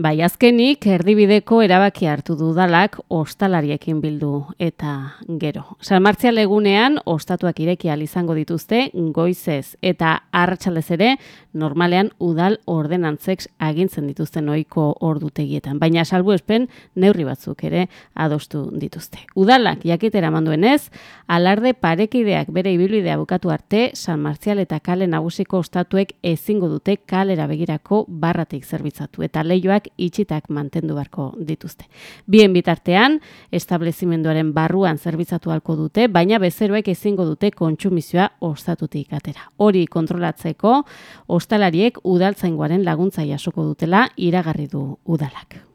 Bai, azkenik erdibideko erabaki hartu dudalak ostalariekin bildu eta gero. San Martzial egunean ostatuak ireki izango dituzte goizez eta arratsalez ere normalean udal ordenantzek agintzen dituzten ohiko ordutegietan, baina salbuespen neurri batzuk ere adostu dituzte. Udalak jakitera manduenez, alarde parekideak bere ibilbidea bukatu arte San Martzial eta kale nagusiko ostatuek ezingo dute kalera begirako barratik zerbitzatu eta leioak itxitak mantendu beharko dituzte. Bien bitartean, establezimenduaren barruan zerbitzatu halko dute, baina bezeroek ezingo dute kontsumizioa ostatutik atera. Hori kontrolatzeko, ostalariek udaltzaingoaren laguntza jasoko dutela iragarri du udalak.